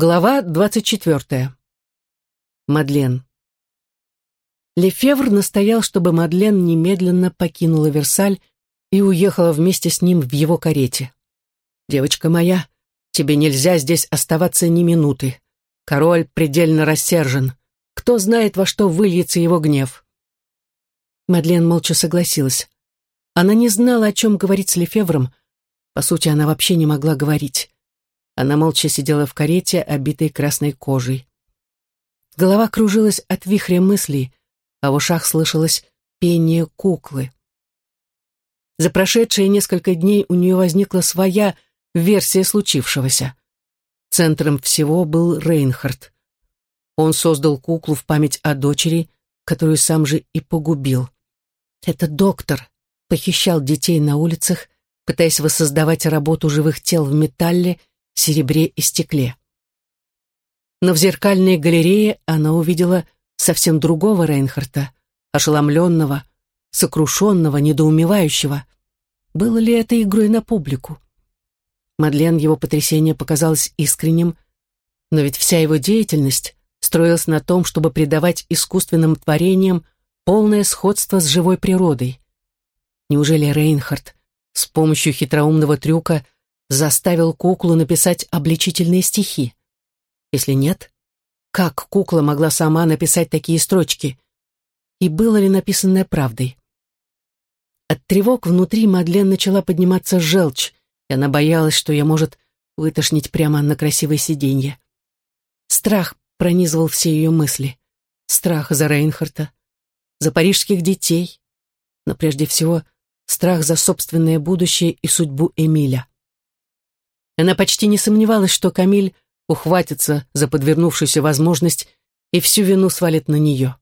Глава двадцать четвертая. Мадлен. Лефевр настоял, чтобы Мадлен немедленно покинула Версаль и уехала вместе с ним в его карете. «Девочка моя, тебе нельзя здесь оставаться ни минуты. Король предельно рассержен. Кто знает, во что выльется его гнев?» Мадлен молча согласилась. Она не знала, о чем говорить с Лефевром. По сути, она вообще не могла говорить. Она молча сидела в карете, обитой красной кожей. Голова кружилась от вихря мыслей, а в ушах слышалось пение куклы. За прошедшие несколько дней у нее возникла своя версия случившегося. Центром всего был Рейнхард. Он создал куклу в память о дочери, которую сам же и погубил. Этот доктор похищал детей на улицах, пытаясь воссоздавать работу живых тел в металле серебре и стекле. Но в зеркальной галерее она увидела совсем другого Рейнхарта, ошеломленного, сокрушенного, недоумевающего. Было ли это игрой на публику? Мадлен его потрясение показалось искренним, но ведь вся его деятельность строилась на том, чтобы придавать искусственным творениям полное сходство с живой природой. Неужели Рейнхард с помощью хитроумного трюка – заставил куклу написать обличительные стихи? Если нет, как кукла могла сама написать такие строчки? И было ли написанное правдой? От тревог внутри Мадлен начала подниматься желчь, и она боялась, что я может вытошнить прямо на красивое сиденье. Страх пронизывал все ее мысли. Страх за Рейнхарта, за парижских детей, но прежде всего страх за собственное будущее и судьбу Эмиля. Она почти не сомневалась, что Камиль ухватится за подвернувшуюся возможность и всю вину свалит на нее.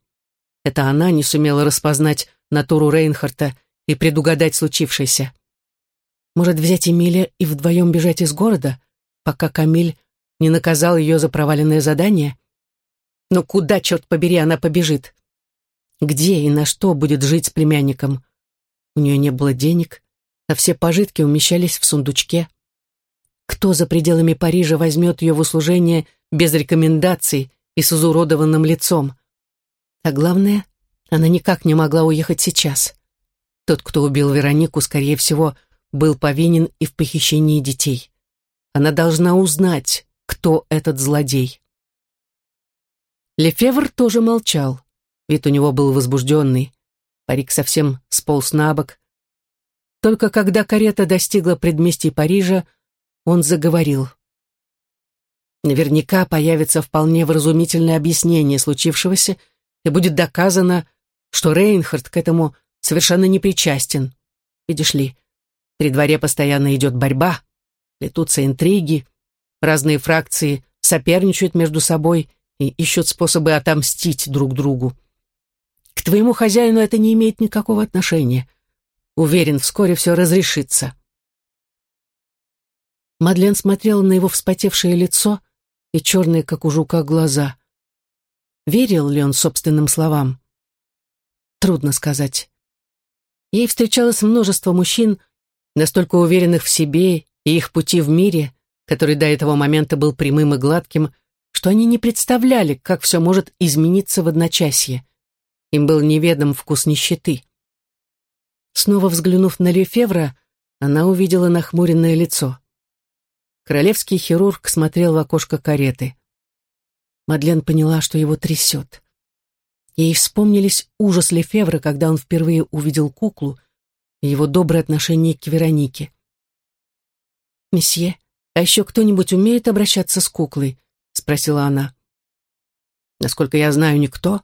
Это она не сумела распознать натуру Рейнхарта и предугадать случившееся. Может, взять Эмиля и вдвоем бежать из города, пока Камиль не наказал ее за проваленное задание? Но куда, черт побери, она побежит? Где и на что будет жить с племянником? У нее не было денег, а все пожитки умещались в сундучке. Кто за пределами Парижа возьмет ее в услужение без рекомендаций и с изуродованным лицом? А главное, она никак не могла уехать сейчас. Тот, кто убил Веронику, скорее всего, был повинен и в похищении детей. Она должна узнать, кто этот злодей. Лефевр тоже молчал. Вид у него был возбужденный. Парик совсем сполз на бок. Только когда карета достигла предместий Парижа, он заговорил. Наверняка появится вполне вразумительное объяснение случившегося, и будет доказано, что Рейнхард к этому совершенно не причастен. Видишь ли, при дворе постоянно идет борьба, плетутся интриги, разные фракции соперничают между собой и ищут способы отомстить друг другу. К твоему хозяину это не имеет никакого отношения. Уверен, вскоре все разрешится. Мадлен смотрела на его вспотевшее лицо и черные, как у жука, глаза. Верил ли он собственным словам? Трудно сказать. Ей встречалось множество мужчин, настолько уверенных в себе и их пути в мире, который до этого момента был прямым и гладким, что они не представляли, как все может измениться в одночасье. Им был неведом вкус нищеты. Снова взглянув на Лефевра, она увидела нахмуренное лицо. Королевский хирург смотрел в окошко кареты. Мадлен поняла, что его трясет. Ей вспомнились ужас Лефевра, когда он впервые увидел куклу, и его доброе отношение к Веронике. «Месье, а еще кто-нибудь умеет обращаться с куклой?» — спросила она. «Насколько я знаю, никто,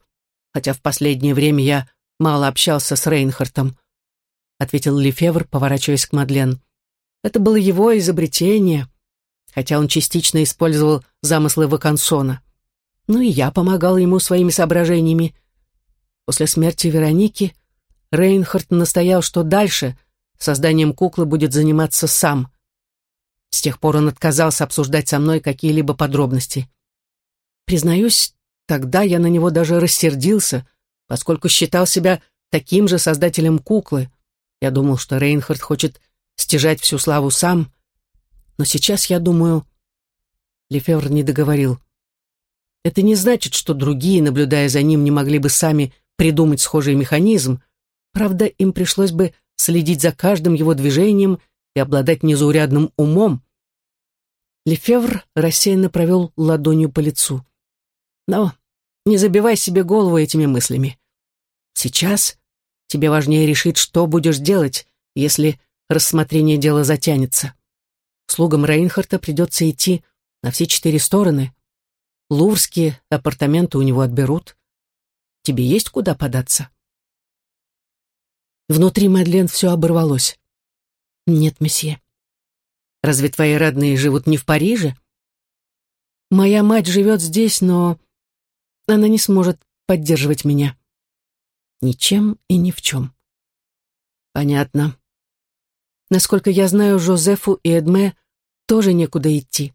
хотя в последнее время я мало общался с Рейнхартом», — ответил Лефевр, поворачиваясь к Мадлен. «Это было его изобретение хотя он частично использовал замыслы Вакансона. Ну и я помогал ему своими соображениями. После смерти Вероники Рейнхард настоял, что дальше созданием куклы будет заниматься сам. С тех пор он отказался обсуждать со мной какие-либо подробности. Признаюсь, тогда я на него даже рассердился, поскольку считал себя таким же создателем куклы. Я думал, что Рейнхард хочет стяжать всю славу сам, но сейчас я думаю... Лефевр не договорил. Это не значит, что другие, наблюдая за ним, не могли бы сами придумать схожий механизм. Правда, им пришлось бы следить за каждым его движением и обладать незаурядным умом. Лефевр рассеянно провел ладонью по лицу. Но не забивай себе голову этими мыслями. Сейчас тебе важнее решить, что будешь делать, если рассмотрение дела затянется. Слугам Рейнхарта придется идти на все четыре стороны. Лурские апартаменты у него отберут. Тебе есть куда податься? Внутри Мадлен все оборвалось. Нет, месье. Разве твои родные живут не в Париже? Моя мать живет здесь, но она не сможет поддерживать меня. Ничем и ни в чем. Понятно. Насколько я знаю, Жозефу и Эдме тоже некуда идти.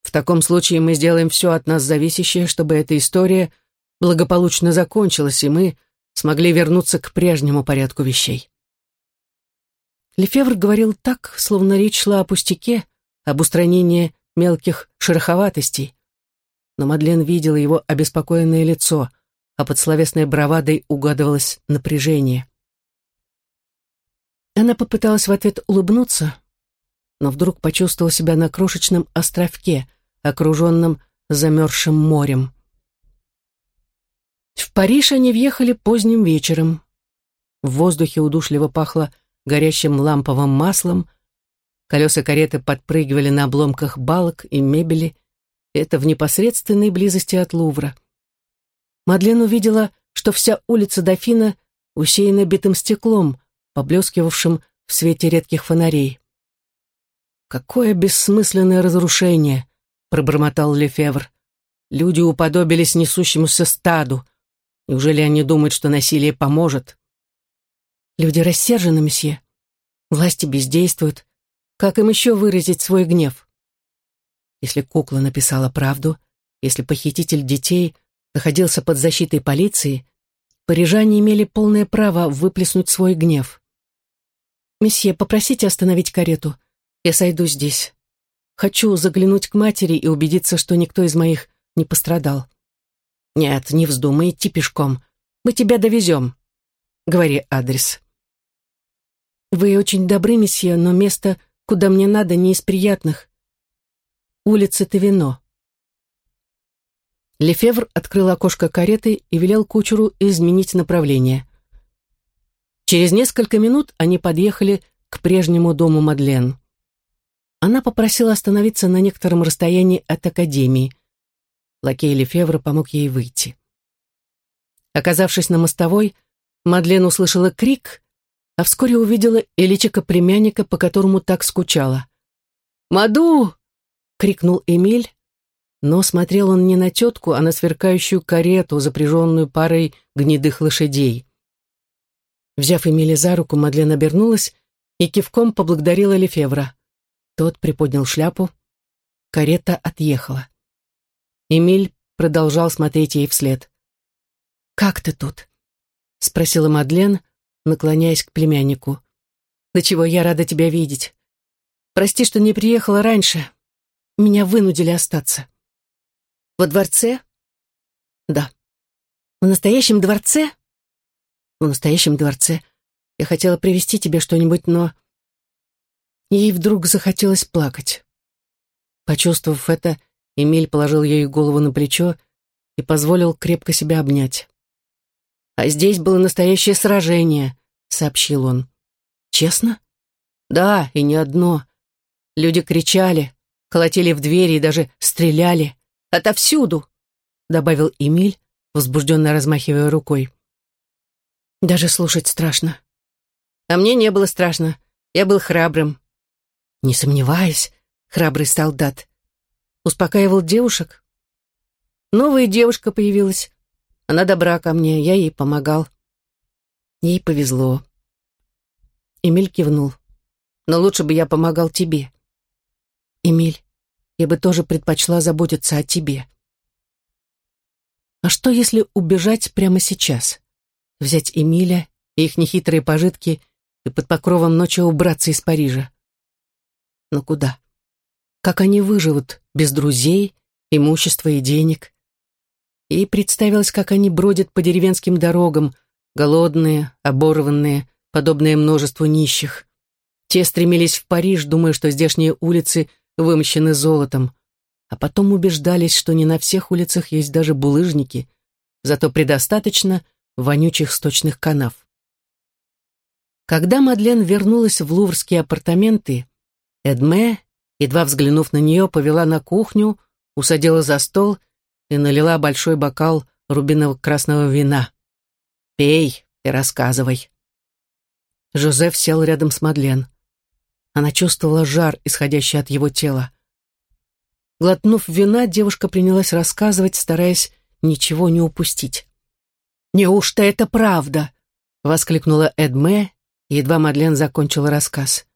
В таком случае мы сделаем все от нас зависящее, чтобы эта история благополучно закончилась, и мы смогли вернуться к прежнему порядку вещей. Лефевр говорил так, словно речь шла о пустяке, об устранении мелких шероховатостей. Но Мадлен видела его обеспокоенное лицо, а под словесной бравадой угадывалось напряжение. Она попыталась в ответ улыбнуться, но вдруг почувствовала себя на крошечном островке, окруженном замерзшим морем. В Париж они въехали поздним вечером. В воздухе удушливо пахло горящим ламповым маслом, колеса кареты подпрыгивали на обломках балок и мебели, это в непосредственной близости от Лувра. Мадлен увидела, что вся улица Дофина усеяна битым стеклом, поблескивавшим в свете редких фонарей. «Какое бессмысленное разрушение!» — пробормотал Лефевр. «Люди уподобились несущемуся стаду. Неужели они думают, что насилие поможет?» «Люди рассержены, месье. Власти бездействуют. Как им еще выразить свой гнев?» Если кукла написала правду, если похититель детей находился под защитой полиции, парижане имели полное право выплеснуть свой гнев. «Месье, попросите остановить карету. Я сойду здесь. Хочу заглянуть к матери и убедиться, что никто из моих не пострадал». «Нет, не вздумай идти пешком. Мы тебя довезем. Говори адрес». «Вы очень добры, месье, но место, куда мне надо, не из приятных. Улица Тавино». Лефевр открыл окошко кареты и велел кучеру изменить направление. Через несколько минут они подъехали к прежнему дому Мадлен. Она попросила остановиться на некотором расстоянии от академии. Лакей Лефевра помог ей выйти. Оказавшись на мостовой, Мадлен услышала крик, а вскоре увидела и личико племянника, по которому так скучала. «Маду!» — крикнул Эмиль, но смотрел он не на тетку, а на сверкающую карету, запряженную парой гнедых лошадей. Взяв Эмили за руку, Мадлен обернулась и кивком поблагодарила Лефевра. Тот приподнял шляпу. Карета отъехала. Эмиль продолжал смотреть ей вслед. «Как ты тут?» — спросила Мадлен, наклоняясь к племяннику. «Да чего я рада тебя видеть. Прости, что не приехала раньше. Меня вынудили остаться». «Во дворце?» «Да». «В настоящем дворце?» В настоящем дворце. Я хотела привезти тебе что-нибудь, но...» Ей вдруг захотелось плакать. Почувствовав это, Эмиль положил ей голову на плечо и позволил крепко себя обнять. «А здесь было настоящее сражение», — сообщил он. «Честно?» «Да, и не одно. Люди кричали, колотили в двери и даже стреляли. Отовсюду!» — добавил Эмиль, возбужденно размахивая рукой. Даже слушать страшно. А мне не было страшно. Я был храбрым. Не сомневаюсь, храбрый солдат. Успокаивал девушек. Новая девушка появилась. Она добра ко мне, я ей помогал. Ей повезло. Эмиль кивнул. Но лучше бы я помогал тебе. Эмиль, я бы тоже предпочла заботиться о тебе. А что, если убежать прямо сейчас? Взять Эмиля и их нехитрые пожитки и под покровом ночи убраться из Парижа. Но куда? как они выживут без друзей, имущества и денег. Ей представилось, как они бродят по деревенским дорогам, голодные, оборванные, подобные множеству нищих. Те стремились в Париж, думая, что здешние улицы вымощены золотом, а потом убеждались, что не на всех улицах есть даже булыжники, зато предостаточно вонючих сточных канав. Когда Мадлен вернулась в луврские апартаменты, Эдме, едва взглянув на нее, повела на кухню, усадила за стол и налила большой бокал рубинового красного вина. «Пей и рассказывай». Жозеф сел рядом с Мадлен. Она чувствовала жар, исходящий от его тела. Глотнув вина, девушка принялась рассказывать, стараясь ничего не упустить. «Неужто это правда?» — воскликнула Эдме, едва Мадлен закончила рассказ.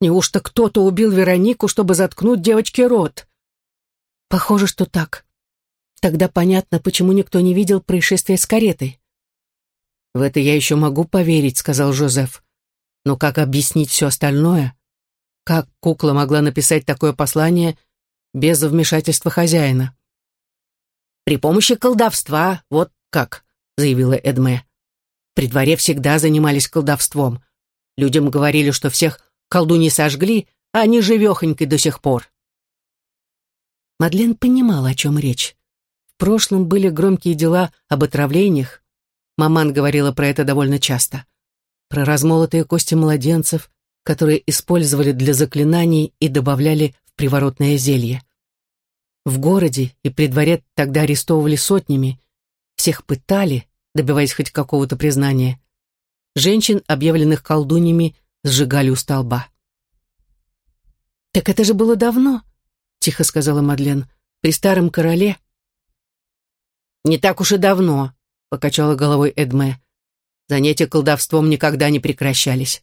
«Неужто кто-то убил Веронику, чтобы заткнуть девочке рот?» «Похоже, что так. Тогда понятно, почему никто не видел происшествия с каретой». «В это я еще могу поверить», — сказал Жозеф. «Но как объяснить все остальное? Как кукла могла написать такое послание без вмешательства хозяина?» «При помощи колдовства, вот как», — заявила Эдме. «При дворе всегда занимались колдовством. Людям говорили, что всех колдуни сожгли, а они живехоньки до сих пор». Мадлен понимала, о чем речь. В прошлом были громкие дела об отравлениях. Маман говорила про это довольно часто. Про размолотые кости младенцев, которые использовали для заклинаний и добавляли в приворотное зелье. В городе и при дворе тогда арестовывали сотнями, всех пытали, добиваясь хоть какого-то признания. Женщин, объявленных колдуньями, сжигали у столба. «Так это же было давно», — тихо сказала Мадлен, — «при старом короле». «Не так уж и давно», — покачала головой Эдме. «Занятия колдовством никогда не прекращались.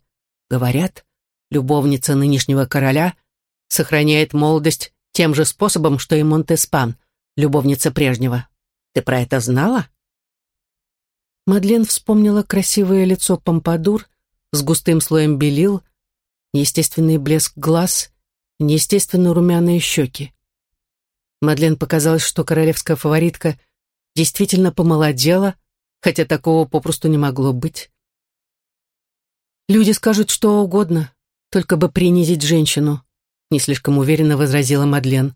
Говорят, любовница нынешнего короля сохраняет молодость тем же способом, что и Монтеспан, любовница прежнего. Ты про это знала?» Мадлен вспомнила красивое лицо Помпадур с густым слоем белил, неестественный блеск глаз, неестественно румяные щеки. Мадлен показалось, что королевская фаворитка действительно помолодела, хотя такого попросту не могло быть. «Люди скажут что угодно, только бы принизить женщину», не слишком уверенно возразила Мадлен,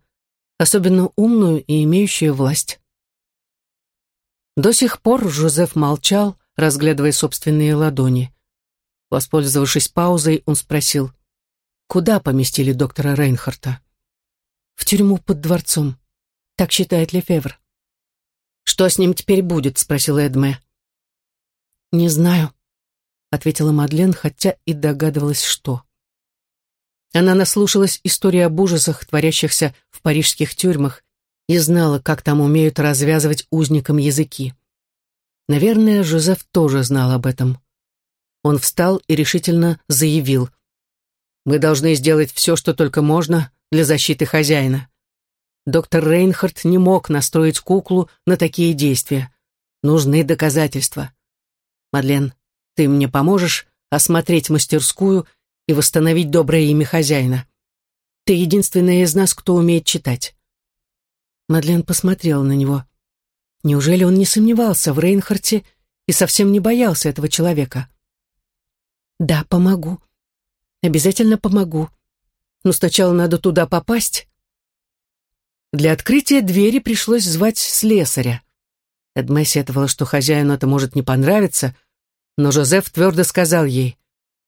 особенно умную и имеющую власть. До сих пор Жозеф молчал, разглядывая собственные ладони. Воспользовавшись паузой, он спросил, куда поместили доктора Рейнхарта? В тюрьму под дворцом. Так считает Лефевр. «Что с ним теперь будет?» — спросил Эдме. «Не знаю», — ответила Мадлен, хотя и догадывалась, что. Она наслушалась истории об ужасах, творящихся в парижских тюрьмах, и знала, как там умеют развязывать узникам языки. Наверное, Жозеф тоже знал об этом. Он встал и решительно заявил. «Мы должны сделать все, что только можно для защиты хозяина. Доктор Рейнхард не мог настроить куклу на такие действия. Нужны доказательства. Мадлен, ты мне поможешь осмотреть мастерскую и восстановить доброе имя хозяина. Ты единственная из нас, кто умеет читать». Мадлен посмотрела на него. Неужели он не сомневался в Рейнхарте и совсем не боялся этого человека? «Да, помогу. Обязательно помогу. Но сначала надо туда попасть». Для открытия двери пришлось звать слесаря. Эдме сетовала, что хозяину это может не понравиться, но Жозеф твердо сказал ей,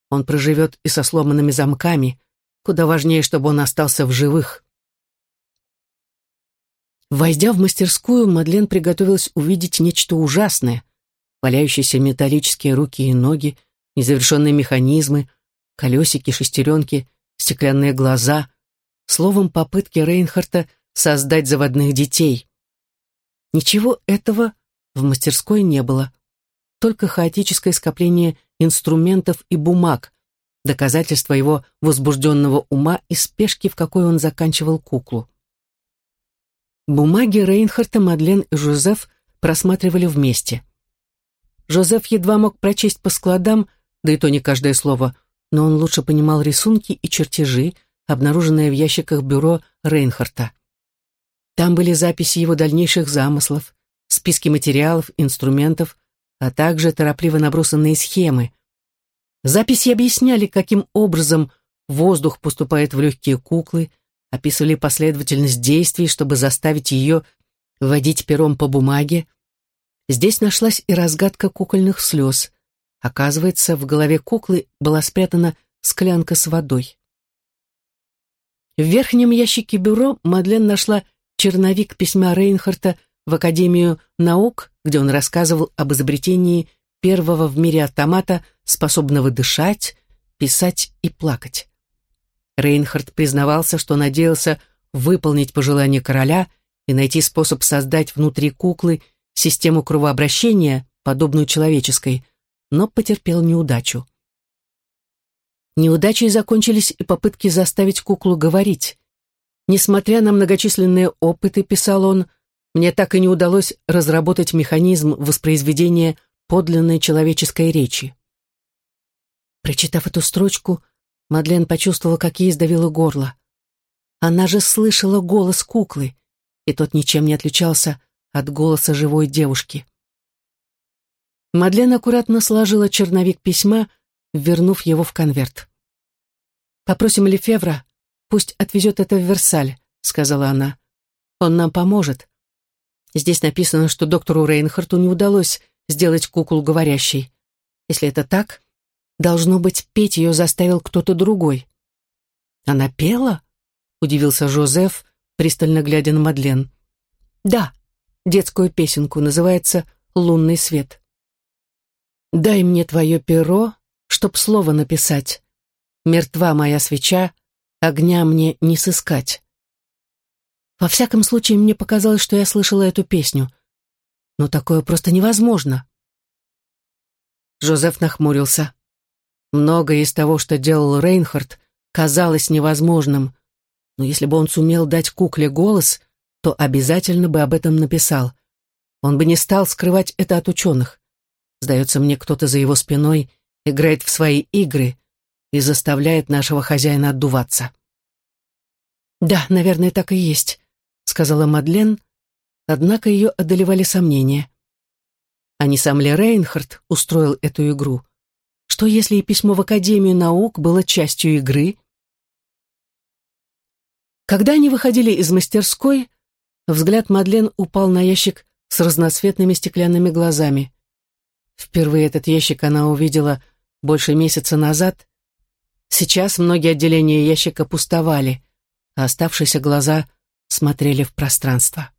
он проживет и со сломанными замками. Куда важнее, чтобы он остался в живых. Войдя в мастерскую, Мадлен приготовилась увидеть нечто ужасное. Валяющиеся металлические руки и ноги, незавершенные механизмы, колесики, шестеренки, стеклянные глаза. Словом, попытки Рейнхарта создать заводных детей. Ничего этого в мастерской не было. Только хаотическое скопление инструментов и бумаг, доказательство его возбужденного ума и спешки, в какой он заканчивал куклу. Бумаги Рейнхарта, Мадлен и Жозеф просматривали вместе. Жозеф едва мог прочесть по складам, да и то не каждое слово, но он лучше понимал рисунки и чертежи, обнаруженная в ящиках бюро Рейнхарта. Там были записи его дальнейших замыслов, списки материалов, инструментов, а также торопливо набросанные схемы. Записи объясняли, каким образом воздух поступает в легкие куклы, описывали последовательность действий, чтобы заставить ее водить пером по бумаге. Здесь нашлась и разгадка кукольных слез. Оказывается, в голове куклы была спрятана склянка с водой. В верхнем ящике бюро Мадлен нашла черновик письма Рейнхарта в Академию наук, где он рассказывал об изобретении первого в мире автомата, способного дышать, писать и плакать. Рейнхард признавался, что надеялся выполнить пожелание короля и найти способ создать внутри куклы систему кровообращения, подобную человеческой, но потерпел неудачу. Неудачей закончились и попытки заставить куклу говорить. Несмотря на многочисленные опыты, писал он, мне так и не удалось разработать механизм воспроизведения подлинной человеческой речи. Прочитав эту строчку, Мадлен почувствовала, как ей сдавило горло. Она же слышала голос куклы, и тот ничем не отличался от голоса живой девушки. Мадлен аккуратно сложила черновик письма, вернув его в конверт. «Попросим Лефевра, пусть отвезет это в Версаль», — сказала она. «Он нам поможет. Здесь написано, что доктору Рейнхарту не удалось сделать куклу говорящей. Если это так, должно быть, петь ее заставил кто-то другой». «Она пела?» — удивился Жозеф, пристально глядя на Мадлен. «Да, детскую песенку, называется «Лунный свет». «Дай мне твое перо, чтоб слово написать. Мертва моя свеча, огня мне не сыскать. Во всяком случае, мне показалось, что я слышала эту песню. Но такое просто невозможно. Жозеф нахмурился. Многое из того, что делал Рейнхард, казалось невозможным. Но если бы он сумел дать кукле голос, то обязательно бы об этом написал. Он бы не стал скрывать это от ученых. Сдается мне, кто-то за его спиной играет в свои игры и заставляет нашего хозяина отдуваться. «Да, наверное, так и есть», — сказала Мадлен, однако ее одолевали сомнения. А не сам ли Рейнхард устроил эту игру? Что если и письмо в Академию наук было частью игры? Когда они выходили из мастерской, взгляд Мадлен упал на ящик с разноцветными стеклянными глазами. Впервые этот ящик она увидела больше месяца назад. Сейчас многие отделения ящика пустовали, а оставшиеся глаза смотрели в пространство.